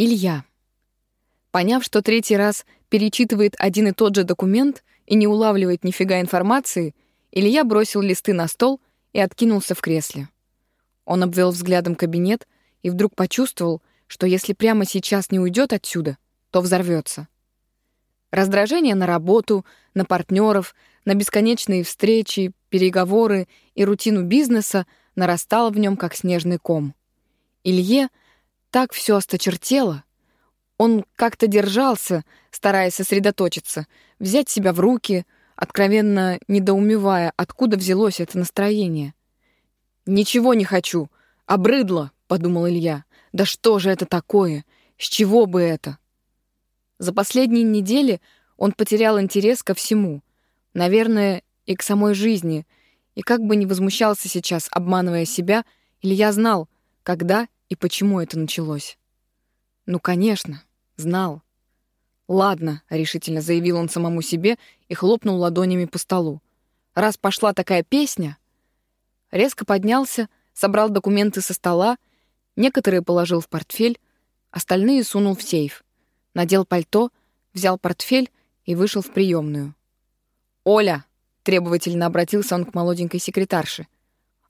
Илья. Поняв, что третий раз перечитывает один и тот же документ и не улавливает нифига информации, Илья бросил листы на стол и откинулся в кресле. Он обвел взглядом кабинет и вдруг почувствовал, что если прямо сейчас не уйдет отсюда, то взорвется. Раздражение на работу, на партнеров, на бесконечные встречи, переговоры и рутину бизнеса нарастало в нем как снежный ком. Илье — так все осточертело. Он как-то держался, стараясь сосредоточиться, взять себя в руки, откровенно недоумевая, откуда взялось это настроение. «Ничего не хочу. Обрыдло», — подумал Илья. «Да что же это такое? С чего бы это?» За последние недели он потерял интерес ко всему. Наверное, и к самой жизни. И как бы ни возмущался сейчас, обманывая себя, Илья знал, когда и почему это началось. Ну, конечно, знал. «Ладно», — решительно заявил он самому себе и хлопнул ладонями по столу. «Раз пошла такая песня...» Резко поднялся, собрал документы со стола, некоторые положил в портфель, остальные сунул в сейф. Надел пальто, взял портфель и вышел в приемную. «Оля!» — требовательно обратился он к молоденькой секретарше.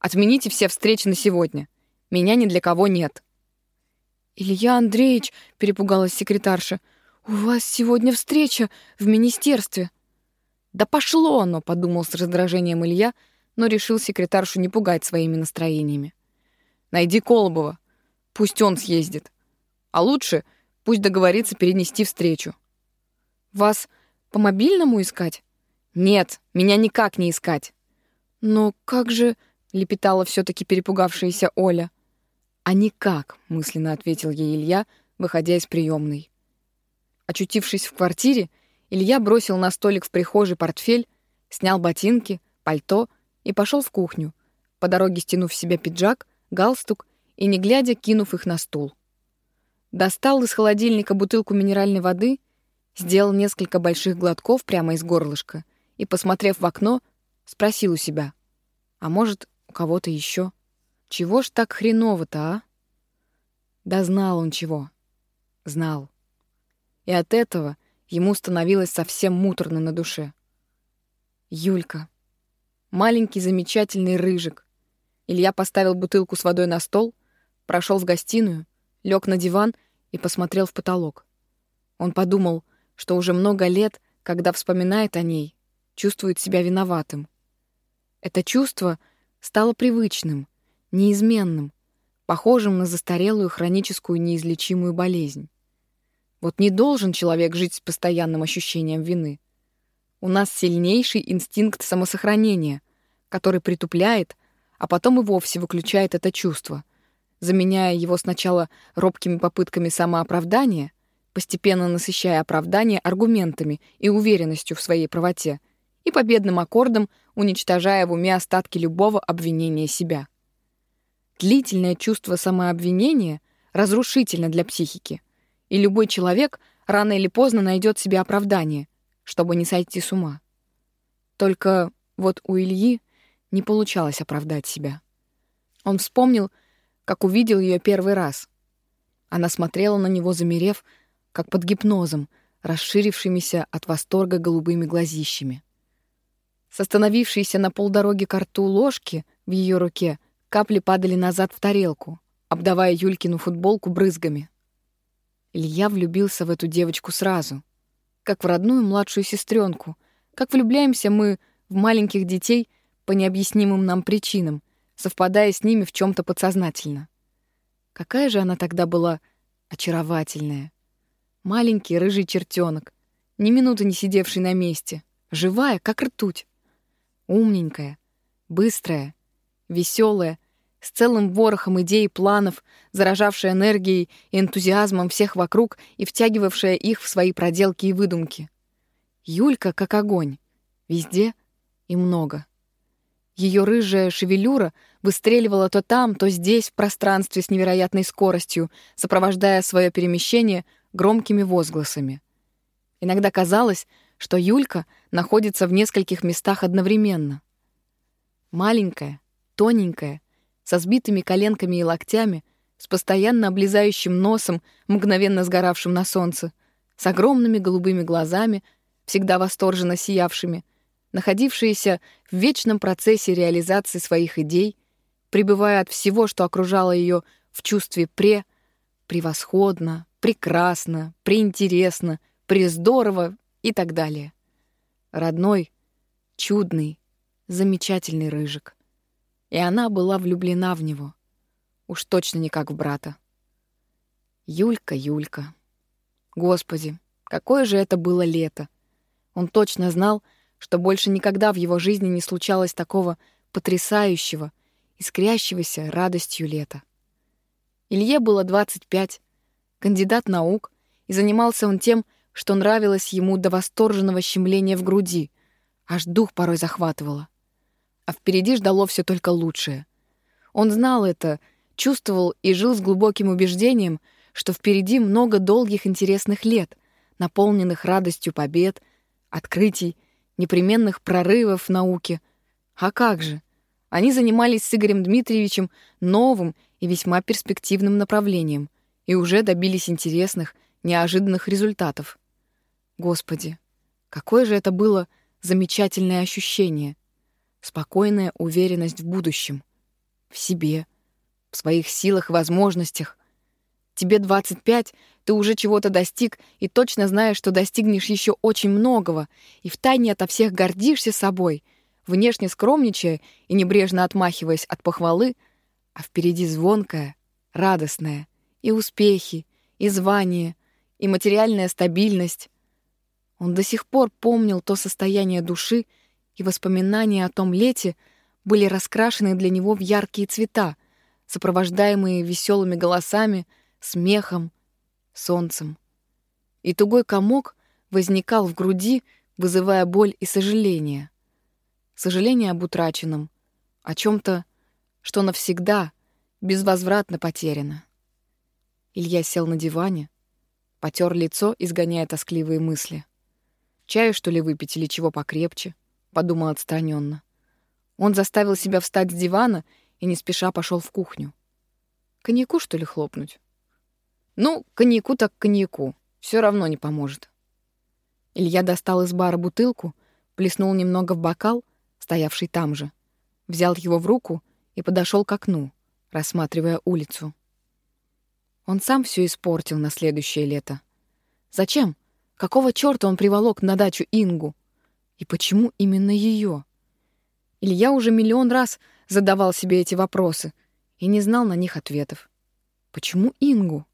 «Отмените все встречи на сегодня. Меня ни для кого нет». «Илья Андреевич», — перепугалась секретарша, — «у вас сегодня встреча в министерстве». «Да пошло оно», — подумал с раздражением Илья, но решил секретаршу не пугать своими настроениями. «Найди Колобова, пусть он съездит. А лучше пусть договорится перенести встречу». «Вас по мобильному искать?» «Нет, меня никак не искать». «Но как же...» — лепетала все таки перепугавшаяся Оля. «А никак», — мысленно ответил ей Илья, выходя из приемной. Очутившись в квартире, Илья бросил на столик в прихожей портфель, снял ботинки, пальто и пошел в кухню, по дороге стянув себя пиджак, галстук и, не глядя, кинув их на стул. Достал из холодильника бутылку минеральной воды, сделал несколько больших глотков прямо из горлышка и, посмотрев в окно, спросил у себя, а может, у кого-то еще. Чего ж так хреново-то, а? Да знал он чего. Знал. И от этого ему становилось совсем муторно на душе. Юлька. Маленький замечательный рыжик. Илья поставил бутылку с водой на стол, прошел в гостиную, лег на диван и посмотрел в потолок. Он подумал, что уже много лет, когда вспоминает о ней, чувствует себя виноватым. Это чувство стало привычным — неизменным, похожим на застарелую хроническую неизлечимую болезнь. Вот не должен человек жить с постоянным ощущением вины. У нас сильнейший инстинкт самосохранения, который притупляет, а потом и вовсе выключает это чувство, заменяя его сначала робкими попытками самооправдания, постепенно насыщая оправдание аргументами и уверенностью в своей правоте, и победным аккордом уничтожая в уме остатки любого обвинения себя. Длительное чувство самообвинения разрушительно для психики, и любой человек рано или поздно найдет себе оправдание, чтобы не сойти с ума. Только вот у Ильи не получалось оправдать себя. Он вспомнил, как увидел ее первый раз. Она смотрела на него, замерев, как под гипнозом, расширившимися от восторга голубыми глазищами. С остановившейся на полдороги к рту ложки в ее руке — Капли падали назад в тарелку, обдавая Юлькину футболку брызгами. Илья влюбился в эту девочку сразу, как в родную младшую сестренку, как влюбляемся мы в маленьких детей по необъяснимым нам причинам, совпадая с ними в чем то подсознательно. Какая же она тогда была очаровательная. Маленький рыжий чертенок, ни минуты не сидевший на месте, живая, как ртуть. Умненькая, быстрая, веселая, с целым ворохом идей и планов, заражавшая энергией и энтузиазмом всех вокруг и втягивавшая их в свои проделки и выдумки. Юлька как огонь. Везде и много. Ее рыжая шевелюра выстреливала то там, то здесь в пространстве с невероятной скоростью, сопровождая свое перемещение громкими возгласами. Иногда казалось, что Юлька находится в нескольких местах одновременно. Маленькая, тоненькая, со сбитыми коленками и локтями, с постоянно облезающим носом, мгновенно сгоравшим на солнце, с огромными голубыми глазами, всегда восторженно сиявшими, находившаяся в вечном процессе реализации своих идей, пребывая от всего, что окружало ее в чувстве «пре», «превосходно», «прекрасно», «преинтересно», «прездорово» и так далее. Родной, чудный, замечательный рыжик. И она была влюблена в него. Уж точно не как в брата. Юлька, Юлька. Господи, какое же это было лето. Он точно знал, что больше никогда в его жизни не случалось такого потрясающего, искрящегося радостью лета. Илье было 25, кандидат наук, и занимался он тем, что нравилось ему до восторженного щемления в груди, аж дух порой захватывало. А впереди ждало все только лучшее. Он знал это, чувствовал и жил с глубоким убеждением, что впереди много долгих интересных лет, наполненных радостью побед, открытий, непременных прорывов в науке. А как же? Они занимались с Игорем Дмитриевичем новым и весьма перспективным направлением и уже добились интересных, неожиданных результатов. Господи, какое же это было замечательное ощущение. Спокойная уверенность в будущем, в себе, в своих силах и возможностях. Тебе 25, ты уже чего-то достиг и точно знаешь, что достигнешь еще очень многого, и втайне ото всех гордишься собой, внешне скромничая и небрежно отмахиваясь от похвалы, а впереди звонкая, радостная, и успехи, и звание, и материальная стабильность. Он до сих пор помнил то состояние души, и воспоминания о том лете были раскрашены для него в яркие цвета, сопровождаемые веселыми голосами, смехом, солнцем. И тугой комок возникал в груди, вызывая боль и сожаление. Сожаление об утраченном, о чем то что навсегда, безвозвратно потеряно. Илья сел на диване, потер лицо, изгоняя тоскливые мысли. Чаю, что ли, выпить или чего покрепче? Подумал отстраненно. Он заставил себя встать с дивана и не спеша пошел в кухню. Коньяку, что ли, хлопнуть? Ну, коньяку так коньяку. Все равно не поможет. Илья достал из бара бутылку, плеснул немного в бокал, стоявший там же, взял его в руку и подошел к окну, рассматривая улицу. Он сам все испортил на следующее лето. Зачем? Какого чёрта он приволок на дачу Ингу? И почему именно ее? Илья уже миллион раз задавал себе эти вопросы и не знал на них ответов. Почему Ингу?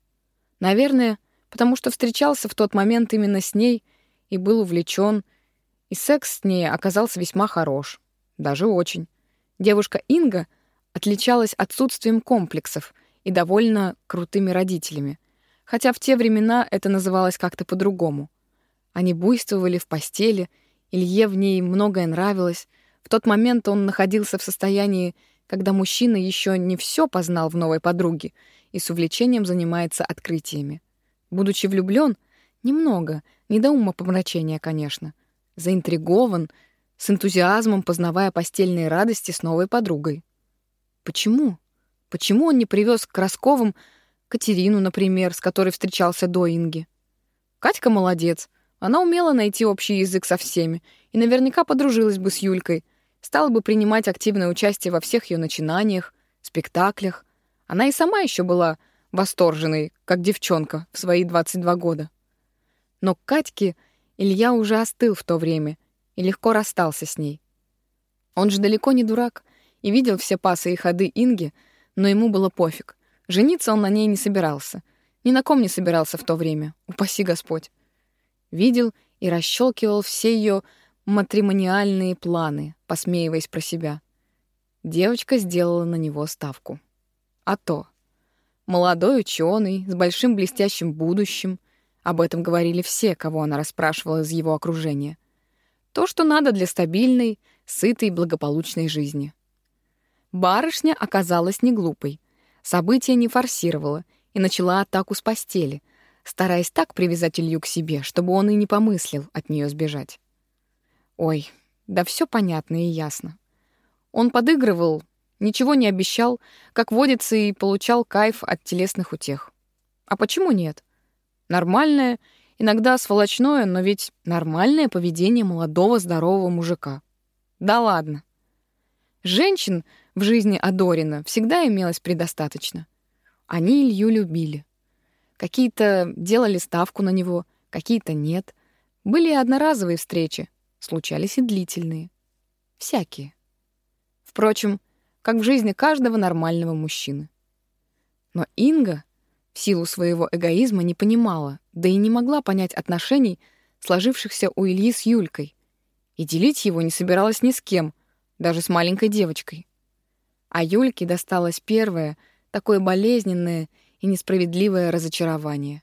Наверное, потому что встречался в тот момент именно с ней и был увлечен, и секс с ней оказался весьма хорош, даже очень. Девушка Инга отличалась отсутствием комплексов и довольно крутыми родителями, хотя в те времена это называлось как-то по-другому. Они буйствовали в постели, Илье в ней многое нравилось. В тот момент он находился в состоянии, когда мужчина еще не все познал в новой подруге и с увлечением занимается открытиями. Будучи влюблен, немного, не до ума помрачения, конечно, заинтригован, с энтузиазмом познавая постельные радости с новой подругой. Почему? Почему он не привез к Красковым Катерину, например, с которой встречался до Инги? Катька молодец, она умела найти общий язык со всеми и наверняка подружилась бы с Юлькой, стала бы принимать активное участие во всех ее начинаниях, спектаклях. Она и сама еще была восторженной, как девчонка в свои 22 года. Но к Катьке Илья уже остыл в то время и легко расстался с ней. Он же далеко не дурак и видел все пасы и ходы Инги, но ему было пофиг. Жениться он на ней не собирался. Ни на ком не собирался в то время, упаси Господь видел и расщелкивал все ее матримониальные планы, посмеиваясь про себя. Девочка сделала на него ставку. А то. Молодой ученый, с большим блестящим будущим. Об этом говорили все, кого она расспрашивала из его окружения. То, что надо для стабильной, сытой благополучной жизни. Барышня оказалась не глупой. События не форсировала и начала атаку с постели — стараясь так привязать Илью к себе, чтобы он и не помыслил от нее сбежать. Ой, да все понятно и ясно. Он подыгрывал ничего не обещал, как водится, и получал кайф от телесных утех. А почему нет? Нормальное, иногда сволочное, но ведь нормальное поведение молодого здорового мужика. Да ладно. Женщин в жизни Адорина всегда имелось предостаточно. Они Илью любили. Какие-то делали ставку на него, какие-то нет. Были и одноразовые встречи, случались и длительные. Всякие. Впрочем, как в жизни каждого нормального мужчины. Но Инга в силу своего эгоизма не понимала, да и не могла понять отношений, сложившихся у Ильи с Юлькой, и делить его не собиралась ни с кем, даже с маленькой девочкой. А Юльке досталось первое, такое болезненное и несправедливое разочарование.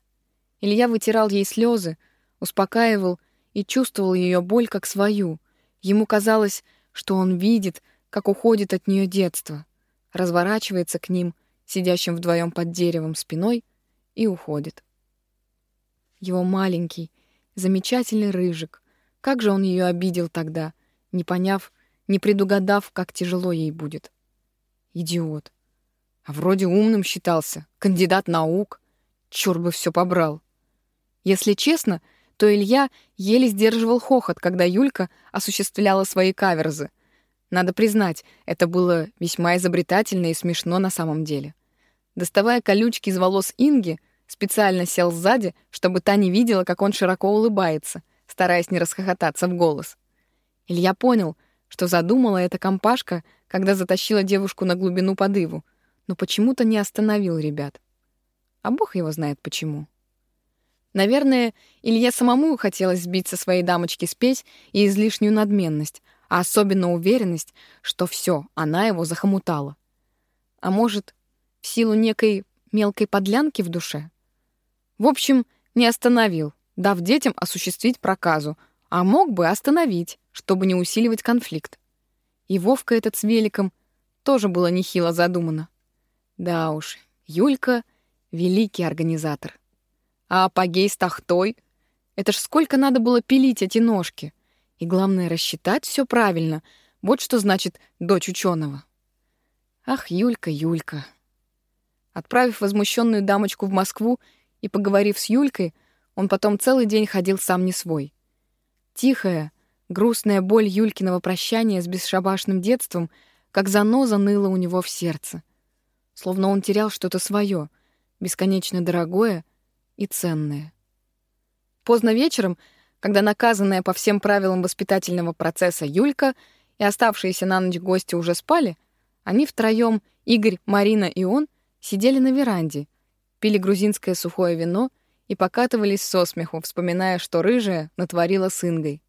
Илья вытирал ей слезы, успокаивал и чувствовал ее боль как свою. Ему казалось, что он видит, как уходит от нее детство, разворачивается к ним, сидящим вдвоем под деревом спиной, и уходит. Его маленький, замечательный рыжик. Как же он ее обидел тогда, не поняв, не предугадав, как тяжело ей будет. Идиот. А вроде умным считался, кандидат наук. Чёрт бы все побрал. Если честно, то Илья еле сдерживал хохот, когда Юлька осуществляла свои каверзы — надо признать, это было весьма изобретательно и смешно на самом деле. Доставая колючки из волос Инги, специально сел сзади, чтобы та не видела, как он широко улыбается, стараясь не расхохотаться в голос. Илья понял, что задумала эта компашка, когда затащила девушку на глубину подыву, но почему-то не остановил ребят. А бог его знает почему. Наверное, Илье самому хотелось сбить со своей дамочки спесь и излишнюю надменность, а особенно уверенность, что все, она его захомутала. А может, в силу некой мелкой подлянки в душе? В общем, не остановил, дав детям осуществить проказу, а мог бы остановить, чтобы не усиливать конфликт. И Вовка этот с великом тоже было нехило задумано. Да уж, Юлька — великий организатор. А апогей с тахтой — это ж сколько надо было пилить эти ножки — и главное, рассчитать все правильно. Вот что значит дочь ученого. Ах, Юлька, Юлька. Отправив возмущенную дамочку в Москву и поговорив с Юлькой, он потом целый день ходил сам не свой. Тихая, грустная боль Юлькиного прощания с бесшабашным детством как заноза ныла у него в сердце. Словно он терял что-то свое, бесконечно дорогое и ценное. Поздно вечером когда наказанная по всем правилам воспитательного процесса Юлька и оставшиеся на ночь гости уже спали, они втроем, Игорь, Марина и он, сидели на веранде, пили грузинское сухое вино и покатывались со смеху, вспоминая, что рыжая натворила с Ингой.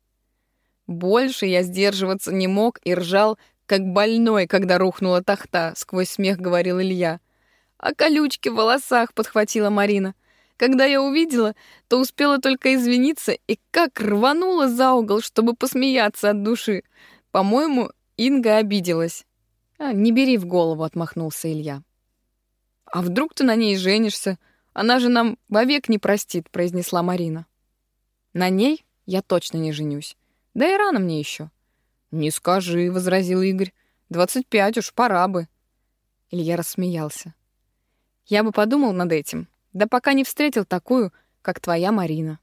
Больше я сдерживаться не мог и ржал, как больной, когда рухнула тахта, сквозь смех говорил Илья. А колючки в волосах подхватила Марина. Когда я увидела, то успела только извиниться и как рванула за угол, чтобы посмеяться от души. По-моему, Инга обиделась. «А, «Не бери в голову», — отмахнулся Илья. «А вдруг ты на ней женишься? Она же нам вовек не простит», — произнесла Марина. «На ней я точно не женюсь. Да и рано мне еще». «Не скажи», — возразил Игорь. «Двадцать пять уж, пора бы». Илья рассмеялся. «Я бы подумал над этим, да пока не встретил такую, как твоя Марина.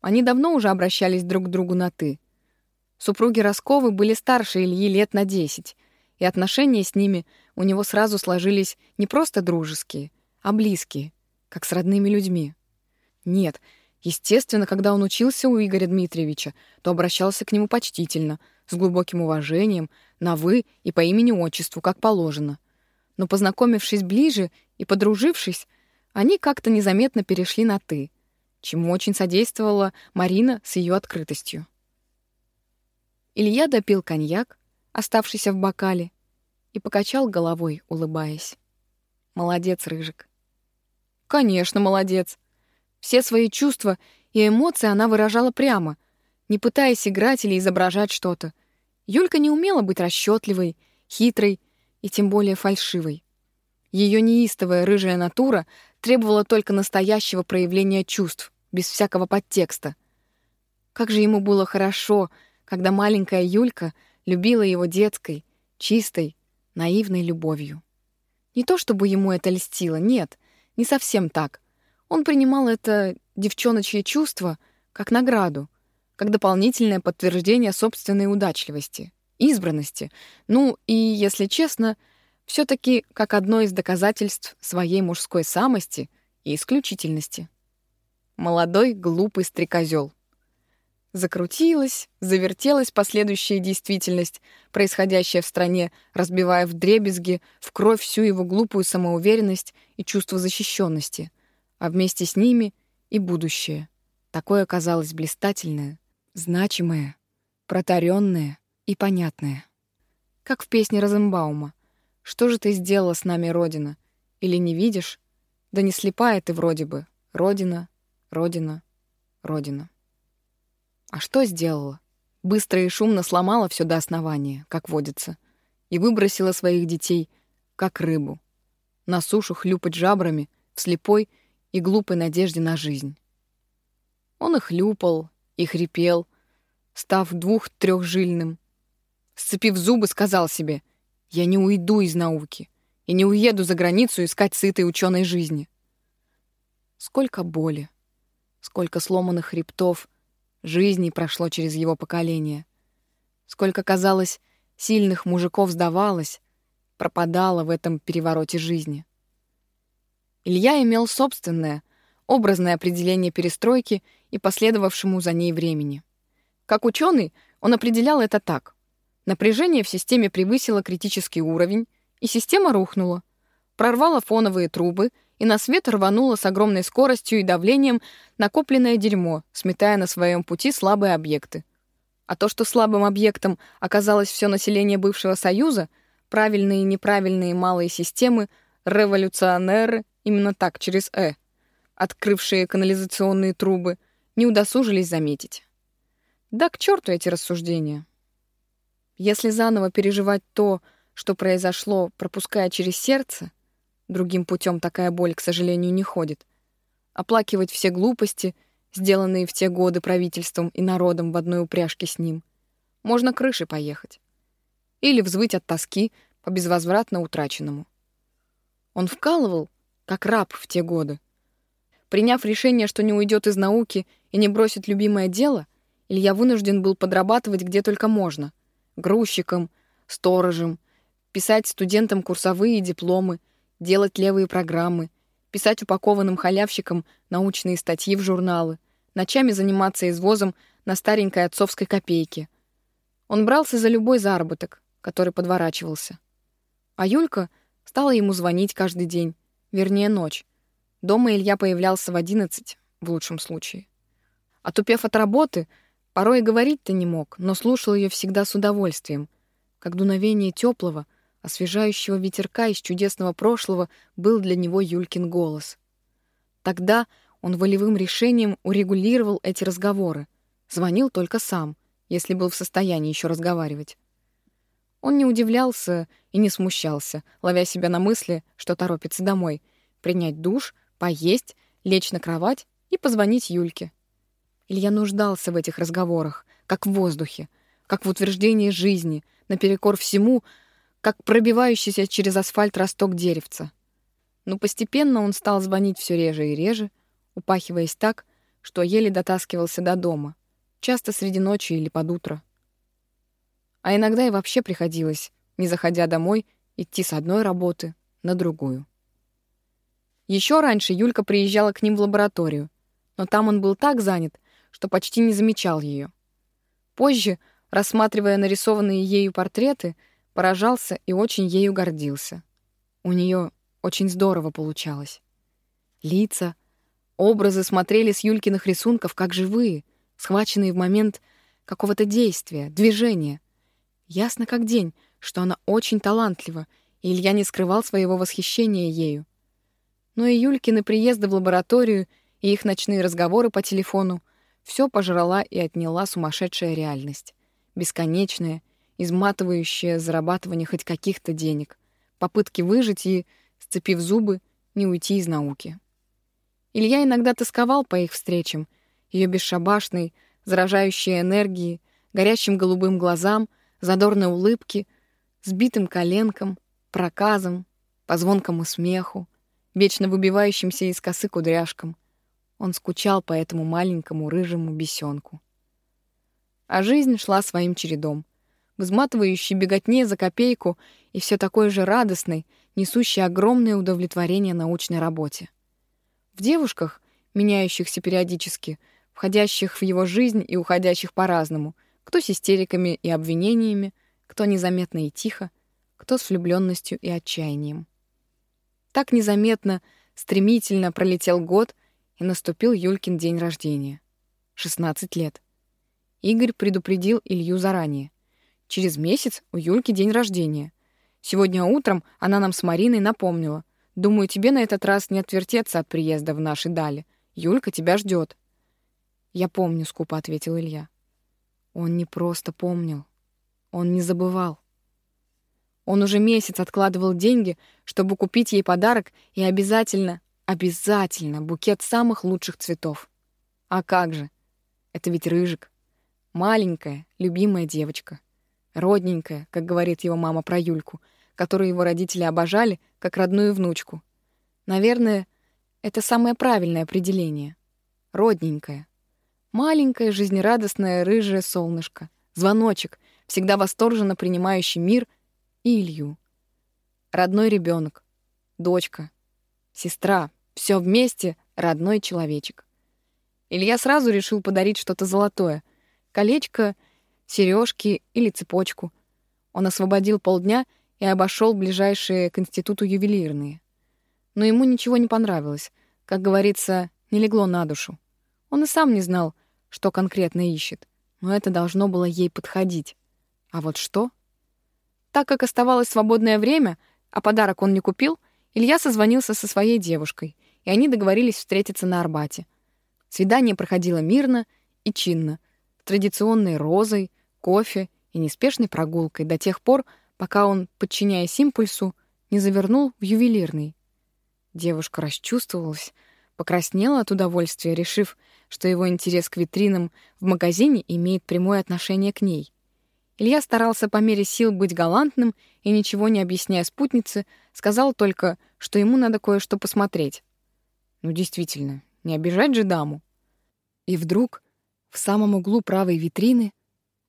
Они давно уже обращались друг к другу на «ты». Супруги Росковы были старше Ильи лет на десять, и отношения с ними у него сразу сложились не просто дружеские, а близкие, как с родными людьми. Нет, естественно, когда он учился у Игоря Дмитриевича, то обращался к нему почтительно, с глубоким уважением, на «вы» и по имени-отчеству, как положено. Но познакомившись ближе и подружившись, они как-то незаметно перешли на «ты», чему очень содействовала Марина с ее открытостью. Илья допил коньяк, оставшийся в бокале, и покачал головой, улыбаясь. «Молодец, Рыжик». «Конечно, молодец. Все свои чувства и эмоции она выражала прямо, не пытаясь играть или изображать что-то. Юлька не умела быть расчетливой, хитрой и тем более фальшивой. Ее неистовая рыжая натура требовала только настоящего проявления чувств, без всякого подтекста. Как же ему было хорошо, когда маленькая Юлька любила его детской, чистой, наивной любовью. Не то чтобы ему это льстило, нет, не совсем так. Он принимал это девчоночье чувство как награду, как дополнительное подтверждение собственной удачливости, избранности, ну и, если честно, все таки как одно из доказательств своей мужской самости и исключительности. Молодой глупый стрекозёл. Закрутилась, завертелась последующая действительность, происходящая в стране, разбивая в дребезги, в кровь всю его глупую самоуверенность и чувство защищенности, а вместе с ними и будущее. Такое казалось блистательное, значимое, протаренное и понятное. Как в песне Розенбаума. «Что же ты сделала с нами, Родина? Или не видишь? Да не слепая ты вроде бы. Родина, Родина, Родина». А что сделала? Быстро и шумно сломала все до основания, как водится, и выбросила своих детей, как рыбу, на сушу хлюпать жабрами в слепой и глупой надежде на жизнь. Он и хлюпал, и хрипел, став двух-трехжильным. Сцепив зубы, сказал себе, «Я не уйду из науки и не уеду за границу искать сытой ученой жизни». Сколько боли, сколько сломанных хребтов — жизней прошло через его поколение. Сколько, казалось, сильных мужиков сдавалось, пропадало в этом перевороте жизни. Илья имел собственное, образное определение перестройки и последовавшему за ней времени. Как ученый, он определял это так. Напряжение в системе превысило критический уровень, и система рухнула, прорвала фоновые трубы — и на свет рвануло с огромной скоростью и давлением накопленное дерьмо, сметая на своем пути слабые объекты. А то, что слабым объектом оказалось все население бывшего Союза, правильные и неправильные малые системы, революционеры, именно так, через «э», открывшие канализационные трубы, не удосужились заметить. Да к черту эти рассуждения. Если заново переживать то, что произошло, пропуская через сердце, Другим путем такая боль, к сожалению, не ходит. Оплакивать все глупости, сделанные в те годы правительством и народом в одной упряжке с ним. Можно крыши поехать. Или взвыть от тоски по безвозвратно утраченному. Он вкалывал, как раб в те годы. Приняв решение, что не уйдет из науки и не бросит любимое дело, Илья вынужден был подрабатывать где только можно. Грузчиком, сторожем, писать студентам курсовые дипломы — делать левые программы, писать упакованным халявщикам научные статьи в журналы, ночами заниматься извозом на старенькой отцовской копейке. Он брался за любой заработок, который подворачивался. А Юлька стала ему звонить каждый день, вернее, ночь. Дома Илья появлялся в одиннадцать, в лучшем случае. Отупев от работы, порой и говорить-то не мог, но слушал ее всегда с удовольствием, как дуновение теплого, освежающего ветерка из чудесного прошлого был для него Юлькин голос. Тогда он волевым решением урегулировал эти разговоры. Звонил только сам, если был в состоянии еще разговаривать. Он не удивлялся и не смущался, ловя себя на мысли, что торопится домой, принять душ, поесть, лечь на кровать и позвонить Юльке. Илья нуждался в этих разговорах, как в воздухе, как в утверждении жизни, наперекор всему, как пробивающийся через асфальт росток деревца. Но постепенно он стал звонить все реже и реже, упахиваясь так, что еле дотаскивался до дома, часто среди ночи или под утро. А иногда и вообще приходилось, не заходя домой, идти с одной работы на другую. Еще раньше Юлька приезжала к ним в лабораторию, но там он был так занят, что почти не замечал ее. Позже, рассматривая нарисованные ею портреты, поражался и очень ею гордился. У нее очень здорово получалось. Лица, образы смотрели с Юлькиных рисунков как живые, схваченные в момент какого-то действия, движения. Ясно как день, что она очень талантлива, и Илья не скрывал своего восхищения ею. Но и Юлькины приезды в лабораторию и их ночные разговоры по телефону все пожрала и отняла сумасшедшая реальность, бесконечная изматывающее зарабатывание хоть каких-то денег, попытки выжить и, сцепив зубы, не уйти из науки. Илья иногда тосковал по их встречам, ее бесшабашной, заражающей энергии, горящим голубым глазам, задорной улыбке, сбитым коленкам, проказам, по звонкому смеху, вечно выбивающимся из косы кудряшкам. Он скучал по этому маленькому рыжему бесенку. А жизнь шла своим чередом, в изматывающей беготне за копейку и все такой же радостной, несущей огромное удовлетворение научной работе. В девушках, меняющихся периодически, входящих в его жизнь и уходящих по-разному, кто с истериками и обвинениями, кто незаметно и тихо, кто с влюбленностью и отчаянием. Так незаметно, стремительно пролетел год, и наступил Юлькин день рождения. 16 лет. Игорь предупредил Илью заранее. Через месяц у Юльки день рождения. Сегодня утром она нам с Мариной напомнила. Думаю, тебе на этот раз не отвертеться от приезда в наши дали. Юлька тебя ждет. Я помню, скупо ответил Илья. Он не просто помнил. Он не забывал. Он уже месяц откладывал деньги, чтобы купить ей подарок и обязательно, обязательно букет самых лучших цветов. А как же? Это ведь Рыжик. Маленькая, любимая девочка. Родненькая, как говорит его мама про Юльку, которую его родители обожали, как родную внучку. Наверное, это самое правильное определение. Родненькая. Маленькое, жизнерадостное, рыжее солнышко. Звоночек, всегда восторженно принимающий мир и Илью. Родной ребенок, дочка, сестра, все вместе родной человечек. Илья сразу решил подарить что-то золотое — колечко, сережки или цепочку. Он освободил полдня и обошел ближайшие к институту ювелирные. Но ему ничего не понравилось, как говорится, не легло на душу. Он и сам не знал, что конкретно ищет, но это должно было ей подходить. А вот что? Так как оставалось свободное время, а подарок он не купил, Илья созвонился со своей девушкой, и они договорились встретиться на Арбате. Свидание проходило мирно и чинно, традиционной розой, кофе и неспешной прогулкой до тех пор, пока он, подчиняясь импульсу, не завернул в ювелирный. Девушка расчувствовалась, покраснела от удовольствия, решив, что его интерес к витринам в магазине имеет прямое отношение к ней. Илья старался по мере сил быть галантным и, ничего не объясняя спутнице, сказал только, что ему надо кое-что посмотреть. Ну, действительно, не обижать же даму. И вдруг, в самом углу правой витрины,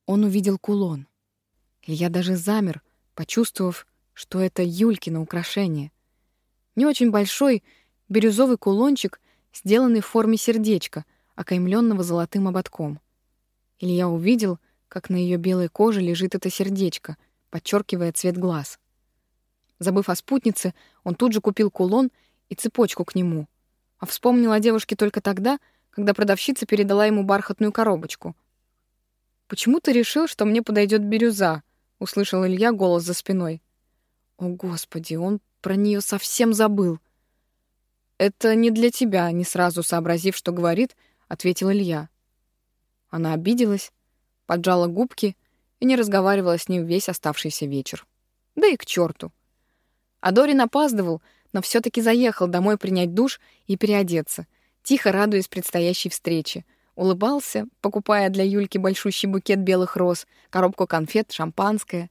он увидел кулон. Илья даже замер, почувствовав, что это Юлькино украшение. Не очень большой бирюзовый кулончик, сделанный в форме сердечка, окаймленного золотым ободком. Илья увидел — как на ее белой коже лежит это сердечко, подчеркивая цвет глаз. Забыв о спутнице, он тут же купил кулон и цепочку к нему, а вспомнил о девушке только тогда, когда продавщица передала ему бархатную коробочку. «Почему ты решил, что мне подойдет бирюза?» — услышал Илья голос за спиной. «О, Господи, он про нее совсем забыл!» «Это не для тебя», — не сразу сообразив, что говорит, ответил Илья. Она обиделась, поджала губки и не разговаривала с ним весь оставшийся вечер. Да и к черту. А Дорин опаздывал, но все таки заехал домой принять душ и переодеться, тихо радуясь предстоящей встрече. Улыбался, покупая для Юльки большущий букет белых роз, коробку конфет, шампанское.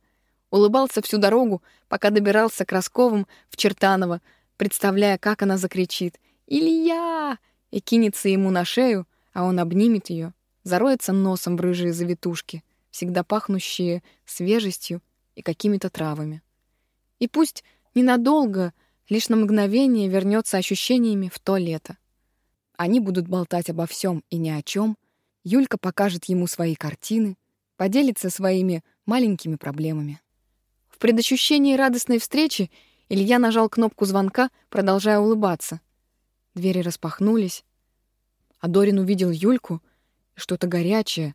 Улыбался всю дорогу, пока добирался к Росковым в Чертаново, представляя, как она закричит «Илья!» и кинется ему на шею, а он обнимет ее зароется носом в рыжие завитушки, всегда пахнущие свежестью и какими-то травами. И пусть ненадолго, лишь на мгновение вернется ощущениями в то лето. Они будут болтать обо всем и ни о чем. Юлька покажет ему свои картины, поделится своими маленькими проблемами. В предощущении радостной встречи Илья нажал кнопку звонка, продолжая улыбаться. Двери распахнулись. А Дорин увидел Юльку — что-то горячее,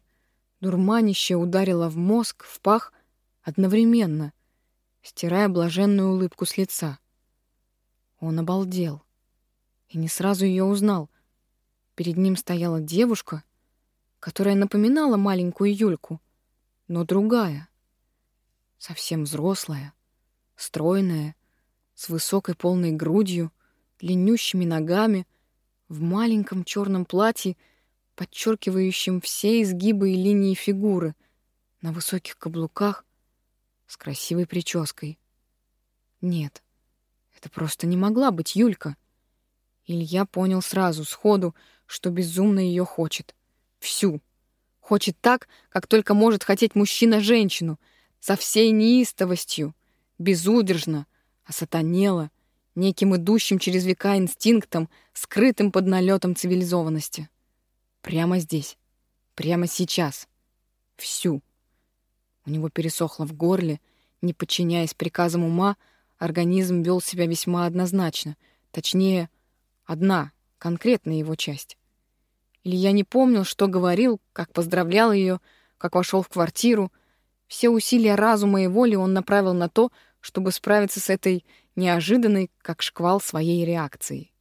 дурманище ударило в мозг, в пах одновременно, стирая блаженную улыбку с лица. Он обалдел и не сразу ее узнал. Перед ним стояла девушка, которая напоминала маленькую Юльку, но другая, совсем взрослая, стройная, с высокой полной грудью, длиннющими ногами, в маленьком черном платье подчеркивающим все изгибы и линии фигуры, на высоких каблуках, с красивой прической. Нет, это просто не могла быть Юлька. Илья понял сразу, сходу, что безумно ее хочет. Всю. Хочет так, как только может хотеть мужчина женщину, со всей неистовостью, безудержно, осатанело, неким идущим через века инстинктом, скрытым под налетом цивилизованности. Прямо здесь, прямо сейчас. Всю. У него пересохло в горле, не подчиняясь приказам ума, организм вел себя весьма однозначно, точнее, одна, конкретная его часть. Илья не помнил, что говорил, как поздравлял ее, как вошел в квартиру. Все усилия разума и воли он направил на то, чтобы справиться с этой неожиданной, как шквал, своей реакцией.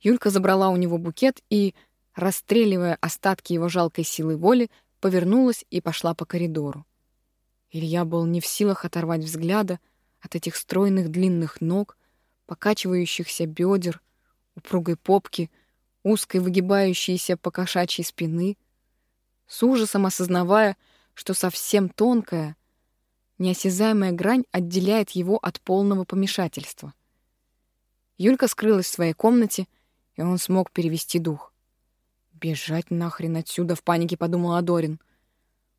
Юлька забрала у него букет и, расстреливая остатки его жалкой силы воли, повернулась и пошла по коридору. Илья был не в силах оторвать взгляда от этих стройных длинных ног, покачивающихся бедер, упругой попки, узкой выгибающейся по кошачьей спины, с ужасом осознавая, что совсем тонкая, неосязаемая грань отделяет его от полного помешательства. Юлька скрылась в своей комнате, и он смог перевести дух. «Бежать нахрен отсюда!» — в панике подумал Адорин.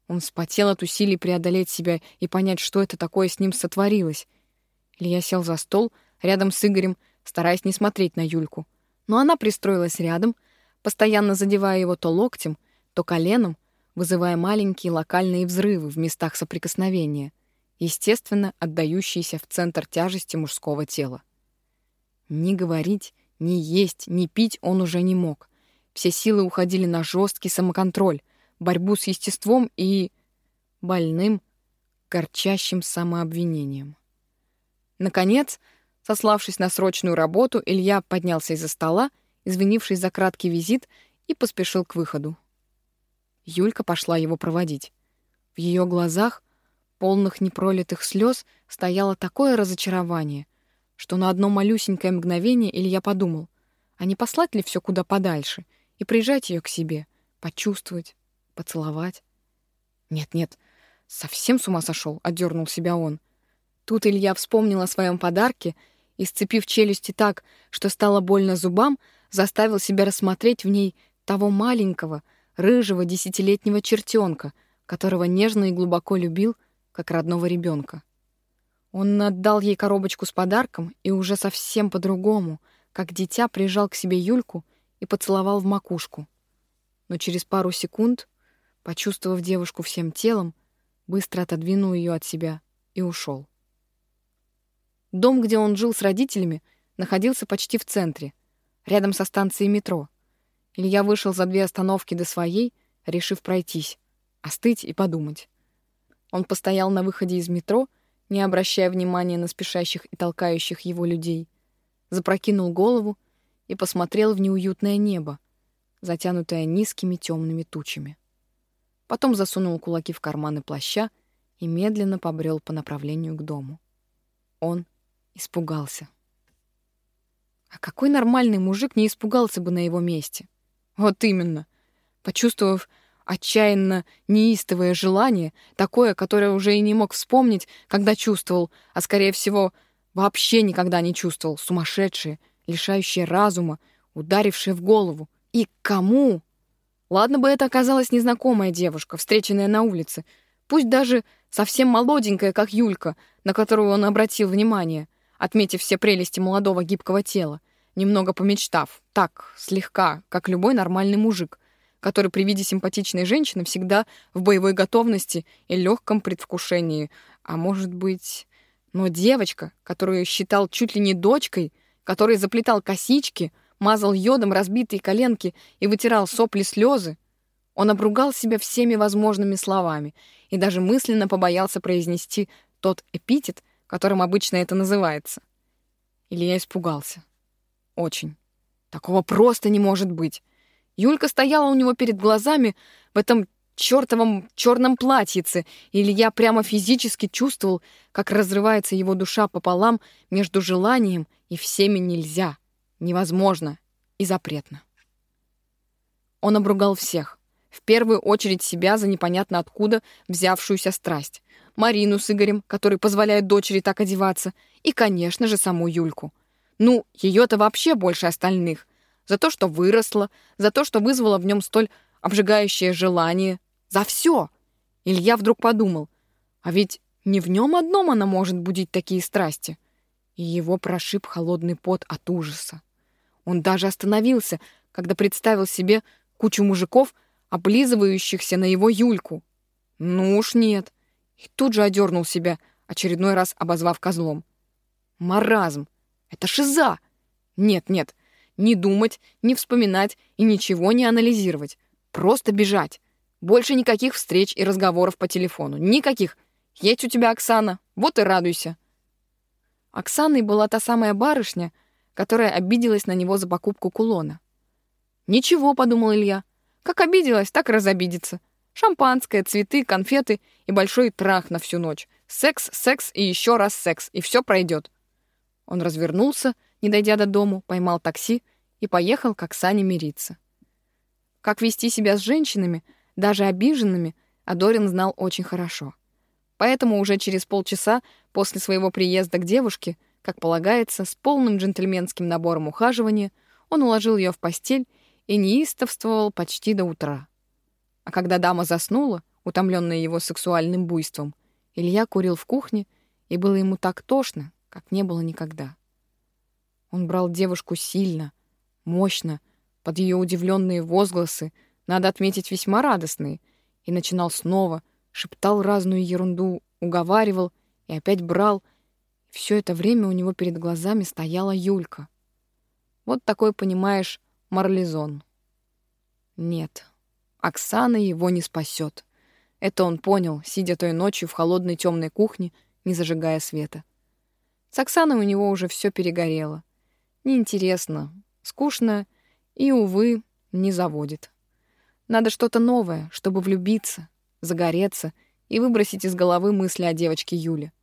Он вспотел от усилий преодолеть себя и понять, что это такое с ним сотворилось. Илья сел за стол рядом с Игорем, стараясь не смотреть на Юльку. Но она пристроилась рядом, постоянно задевая его то локтем, то коленом, вызывая маленькие локальные взрывы в местах соприкосновения, естественно, отдающиеся в центр тяжести мужского тела. Ни говорить, ни есть, ни пить он уже не мог. Все силы уходили на жесткий самоконтроль, борьбу с естеством и больным, горчащим самообвинением. Наконец, сославшись на срочную работу, Илья поднялся из-за стола, извинившись за краткий визит, и поспешил к выходу. Юлька пошла его проводить. В ее глазах, полных непролитых слез, стояло такое разочарование, что на одно малюсенькое мгновение Илья подумал, а не послать ли все куда подальше и прижать ее к себе, почувствовать, поцеловать. Нет-нет, совсем с ума сошел, отдернул себя он. Тут Илья вспомнил о своем подарке и, сцепив челюсти так, что стало больно зубам, заставил себя рассмотреть в ней того маленького, рыжего десятилетнего чертенка, которого нежно и глубоко любил, как родного ребенка. Он отдал ей коробочку с подарком и уже совсем по-другому, как дитя прижал к себе Юльку и поцеловал в макушку. Но через пару секунд Почувствовав девушку всем телом, быстро отодвинул ее от себя и ушел. Дом, где он жил с родителями, находился почти в центре, рядом со станцией метро. Илья вышел за две остановки до своей, решив пройтись, остыть и подумать. Он постоял на выходе из метро, не обращая внимания на спешащих и толкающих его людей, запрокинул голову и посмотрел в неуютное небо, затянутое низкими темными тучами потом засунул кулаки в карманы плаща и медленно побрел по направлению к дому. Он испугался. А какой нормальный мужик не испугался бы на его месте? Вот именно. Почувствовав отчаянно неистовое желание, такое, которое уже и не мог вспомнить, когда чувствовал, а, скорее всего, вообще никогда не чувствовал, сумасшедшее, лишающее разума, ударившее в голову. И кому? Ладно бы это оказалась незнакомая девушка, встреченная на улице, пусть даже совсем молоденькая, как Юлька, на которую он обратил внимание, отметив все прелести молодого гибкого тела, немного помечтав, так, слегка, как любой нормальный мужик, который при виде симпатичной женщины всегда в боевой готовности и легком предвкушении, а может быть... Но девочка, которую считал чуть ли не дочкой, которой заплетал косички — мазал йодом разбитые коленки и вытирал сопли слезы, он обругал себя всеми возможными словами и даже мысленно побоялся произнести тот эпитет, которым обычно это называется. Илья испугался. Очень. Такого просто не может быть. Юлька стояла у него перед глазами в этом чертовом черном платьице, и Илья прямо физически чувствовал, как разрывается его душа пополам между желанием и всеми нельзя — невозможно и запретно. Он обругал всех, В первую очередь себя за непонятно откуда взявшуюся страсть. Марину с Игорем, который позволяет дочери так одеваться. И, конечно же, саму Юльку. Ну, ее-то вообще больше остальных. За то, что выросла, за то, что вызвала в нем столь обжигающее желание. За все. Илья вдруг подумал, а ведь не в нем одном она может будить такие страсти. И его прошиб холодный пот от ужаса. Он даже остановился, когда представил себе кучу мужиков, облизывающихся на его Юльку. Ну уж нет. И тут же одернул себя, очередной раз обозвав козлом. Маразм. Это шиза. Нет, нет. Не думать, не вспоминать и ничего не анализировать. Просто бежать. Больше никаких встреч и разговоров по телефону. Никаких. Есть у тебя Оксана. Вот и радуйся. Оксаной была та самая барышня, которая обиделась на него за покупку кулона. «Ничего», — подумал Илья. «Как обиделась, так и разобидится. Шампанское, цветы, конфеты и большой трах на всю ночь. Секс, секс и еще раз секс, и все пройдет». Он развернулся, не дойдя до дому, поймал такси и поехал к Оксане мириться. Как вести себя с женщинами, даже обиженными, Адорин знал очень хорошо. Поэтому уже через полчаса после своего приезда к девушке, как полагается, с полным джентльменским набором ухаживания, он уложил ее в постель и неистовствовал почти до утра. А когда дама заснула, утомленная его сексуальным буйством, Илья курил в кухне, и было ему так тошно, как не было никогда. Он брал девушку сильно, мощно, под ее удивленные возгласы, надо отметить, весьма радостные, и начинал снова, шептал разную ерунду, уговаривал и опять брал. Все это время у него перед глазами стояла Юлька. Вот такой, понимаешь, марлезон. Нет, Оксана его не спасет. Это он понял, сидя той ночью в холодной темной кухне, не зажигая света. С Оксаной у него уже все перегорело. Неинтересно, скучно и, увы, не заводит. Надо что-то новое, чтобы влюбиться, загореться и выбросить из головы мысли о девочке Юле.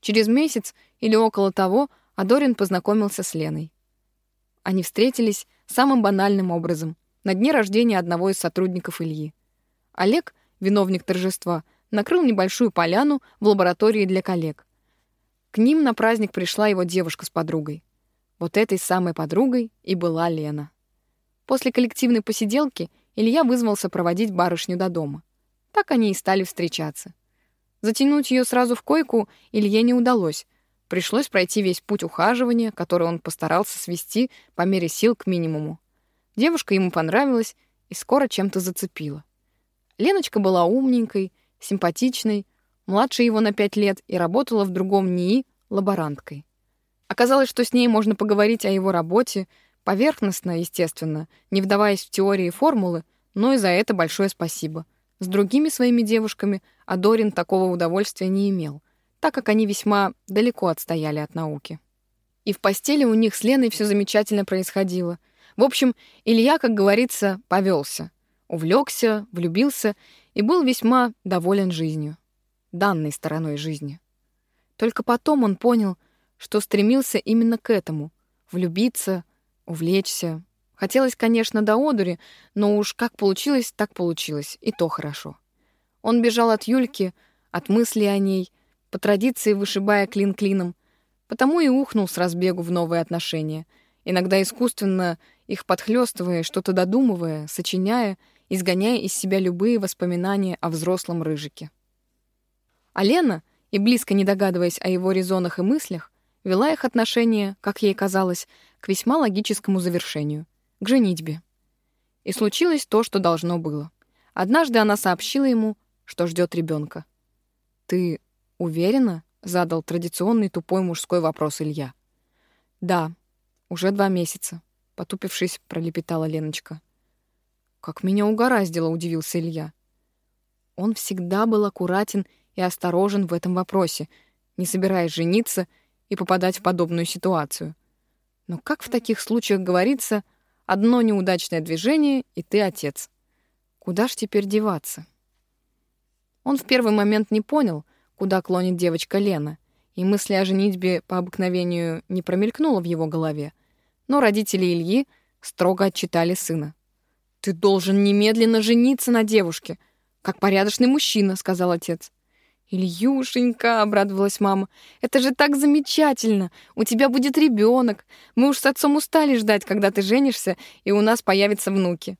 Через месяц или около того Адорин познакомился с Леной. Они встретились самым банальным образом на дне рождения одного из сотрудников Ильи. Олег, виновник торжества, накрыл небольшую поляну в лаборатории для коллег. К ним на праздник пришла его девушка с подругой. Вот этой самой подругой и была Лена. После коллективной посиделки Илья вызвался проводить барышню до дома. Так они и стали встречаться. Затянуть ее сразу в койку Илье не удалось. Пришлось пройти весь путь ухаживания, который он постарался свести по мере сил к минимуму. Девушка ему понравилась и скоро чем-то зацепила. Леночка была умненькой, симпатичной, младше его на пять лет и работала в другом НИИ лаборанткой. Оказалось, что с ней можно поговорить о его работе, поверхностно, естественно, не вдаваясь в теории и формулы, но и за это большое спасибо. С другими своими девушками Адорин такого удовольствия не имел, так как они весьма далеко отстояли от науки. И в постели у них с Леной все замечательно происходило. В общем, Илья, как говорится, повелся, увлекся, влюбился и был весьма доволен жизнью, данной стороной жизни. Только потом он понял, что стремился именно к этому — влюбиться, увлечься. Хотелось, конечно, до одури, но уж как получилось, так получилось, и то хорошо. Он бежал от Юльки, от мысли о ней, по традиции вышибая клин клином, потому и ухнул с разбегу в новые отношения, иногда искусственно их подхлёстывая, что-то додумывая, сочиняя, изгоняя из себя любые воспоминания о взрослом рыжике. А Лена, и близко не догадываясь о его резонах и мыслях, вела их отношения, как ей казалось, к весьма логическому завершению — к женитьбе. И случилось то, что должно было. Однажды она сообщила ему, что ждет ребенка. «Ты уверена?» — задал традиционный тупой мужской вопрос Илья. «Да, уже два месяца», — потупившись, пролепетала Леночка. «Как меня угораздило», — удивился Илья. Он всегда был аккуратен и осторожен в этом вопросе, не собираясь жениться — и попадать в подобную ситуацию. Но как в таких случаях говорится, одно неудачное движение, и ты отец. Куда ж теперь деваться? Он в первый момент не понял, куда клонит девочка Лена, и мысли о женитьбе по обыкновению не промелькнуло в его голове. Но родители Ильи строго отчитали сына. «Ты должен немедленно жениться на девушке, как порядочный мужчина», — сказал отец. «Ильюшенька», — обрадовалась мама, — «это же так замечательно! У тебя будет ребенок. Мы уж с отцом устали ждать, когда ты женишься, и у нас появятся внуки».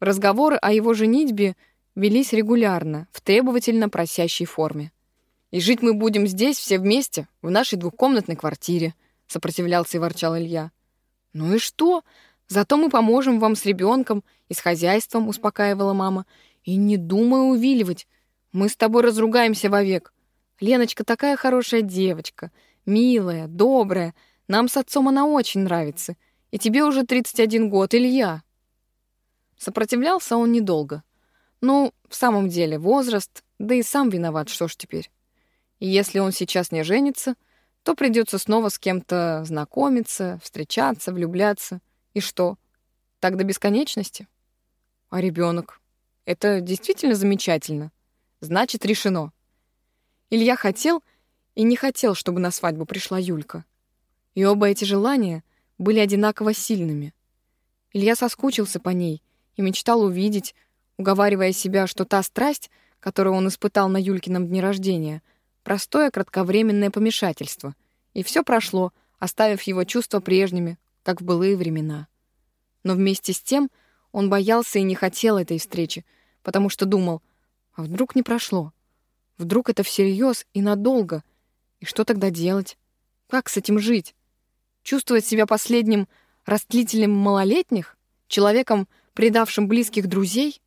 Разговоры о его женитьбе велись регулярно, в требовательно просящей форме. «И жить мы будем здесь все вместе, в нашей двухкомнатной квартире», — сопротивлялся и ворчал Илья. «Ну и что? Зато мы поможем вам с ребенком и с хозяйством», — успокаивала мама. «И не думай увиливать. Мы с тобой разругаемся вовек. Леночка такая хорошая девочка, милая, добрая. Нам с отцом она очень нравится. И тебе уже 31 год, Илья. Сопротивлялся он недолго. Ну, в самом деле, возраст, да и сам виноват, что ж теперь. И если он сейчас не женится, то придется снова с кем-то знакомиться, встречаться, влюбляться. И что? Так до бесконечности? А ребенок? Это действительно замечательно. Значит, решено. Илья хотел и не хотел, чтобы на свадьбу пришла Юлька. И оба эти желания были одинаково сильными. Илья соскучился по ней и мечтал увидеть, уговаривая себя, что та страсть, которую он испытал на Юлькином дне рождения, простое кратковременное помешательство, и все прошло, оставив его чувства прежними, как в былые времена. Но вместе с тем он боялся и не хотел этой встречи, потому что думал, а вдруг не прошло? Вдруг это всерьез и надолго? И что тогда делать? Как с этим жить? Чувствовать себя последним растлителем малолетних? Человеком, предавшим близких друзей?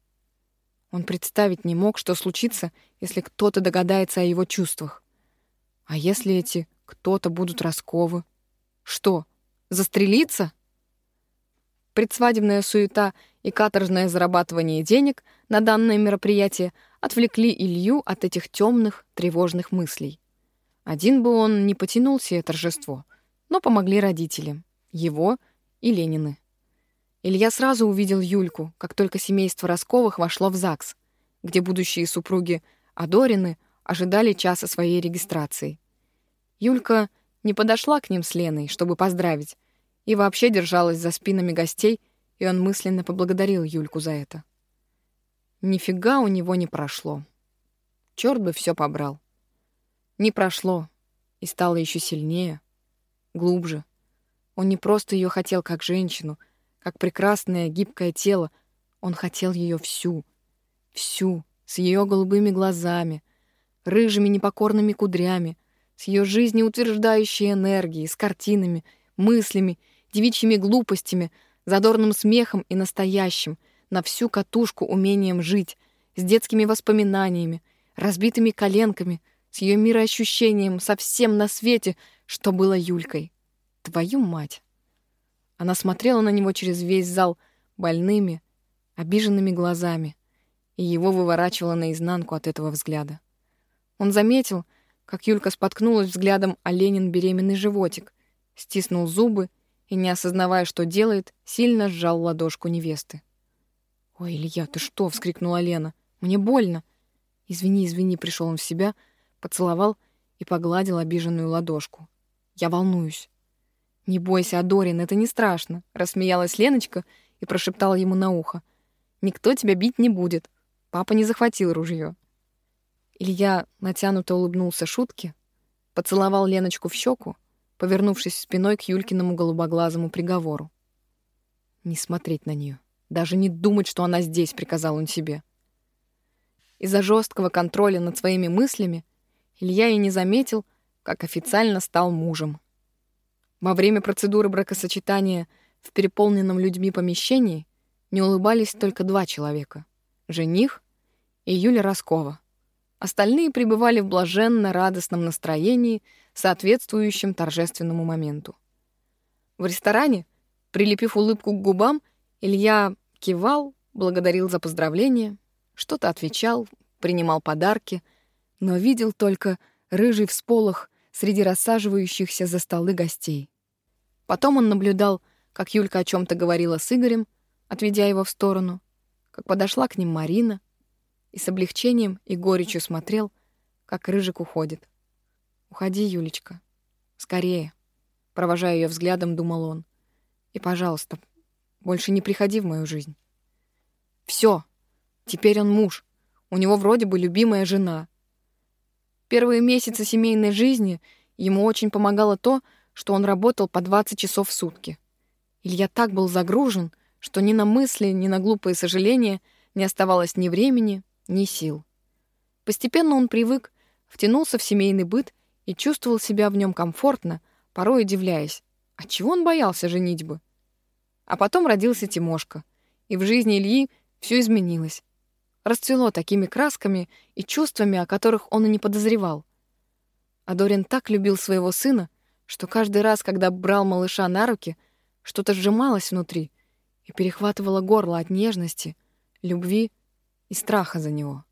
Он представить не мог, что случится, если кто-то догадается о его чувствах. А если эти кто-то будут расковы? Что, застрелиться? Предсвадебная суета и каторжное зарабатывание денег на данное мероприятие отвлекли Илью от этих темных, тревожных мыслей. Один бы он не потянул себе торжество, но помогли родители, его и Ленины. Илья сразу увидел Юльку, как только семейство Росковых вошло в ЗАГС, где будущие супруги Адорины ожидали часа своей регистрации. Юлька не подошла к ним с Леной, чтобы поздравить, и вообще держалась за спинами гостей, и он мысленно поблагодарил Юльку за это. Нифига у него не прошло. Черт бы все побрал. Не прошло, и стало еще сильнее, глубже. Он не просто ее хотел как женщину, как прекрасное гибкое тело, он хотел ее всю, всю, с ее голубыми глазами, рыжими непокорными кудрями, с ее жизнеутверждающей энергией, с картинами, мыслями девичьими глупостями, задорным смехом и настоящим, на всю катушку умением жить, с детскими воспоминаниями, разбитыми коленками, с ее мироощущением совсем на свете, что было Юлькой. Твою мать! Она смотрела на него через весь зал больными, обиженными глазами, и его выворачивало наизнанку от этого взгляда. Он заметил, как Юлька споткнулась взглядом о Ленин беременный животик, стиснул зубы и, не осознавая, что делает, сильно сжал ладошку невесты. «Ой, Илья, ты что?» — вскрикнула Лена. «Мне больно!» «Извини, извини», — пришел он в себя, поцеловал и погладил обиженную ладошку. «Я волнуюсь». «Не бойся, Адорин, это не страшно», — рассмеялась Леночка и прошептала ему на ухо. «Никто тебя бить не будет. Папа не захватил ружье». Илья натянуто улыбнулся шутке, поцеловал Леночку в щеку повернувшись спиной к Юлькиному голубоглазому приговору. Не смотреть на нее, даже не думать, что она здесь, приказал он себе. Из-за жесткого контроля над своими мыслями Илья и не заметил, как официально стал мужем. Во время процедуры бракосочетания в переполненном людьми помещении не улыбались только два человека — жених и Юля Роскова. Остальные пребывали в блаженно-радостном настроении, соответствующем торжественному моменту. В ресторане, прилепив улыбку к губам, Илья кивал, благодарил за поздравления, что-то отвечал, принимал подарки, но видел только рыжий всполох среди рассаживающихся за столы гостей. Потом он наблюдал, как Юлька о чем то говорила с Игорем, отведя его в сторону, как подошла к ним Марина — и с облегчением и горечью смотрел, как Рыжик уходит. «Уходи, Юлечка. Скорее!» Провожая ее взглядом, думал он. «И, пожалуйста, больше не приходи в мою жизнь». Все. Теперь он муж. У него вроде бы любимая жена. Первые месяцы семейной жизни ему очень помогало то, что он работал по 20 часов в сутки. Илья так был загружен, что ни на мысли, ни на глупые сожаления не оставалось ни времени, ни сил. Постепенно он привык, втянулся в семейный быт и чувствовал себя в нем комфортно, порой удивляясь, отчего он боялся женитьбы. А потом родился Тимошка, и в жизни Ильи все изменилось. Расцвело такими красками и чувствами, о которых он и не подозревал. А Дорин так любил своего сына, что каждый раз, когда брал малыша на руки, что-то сжималось внутри и перехватывало горло от нежности, любви и страха за него.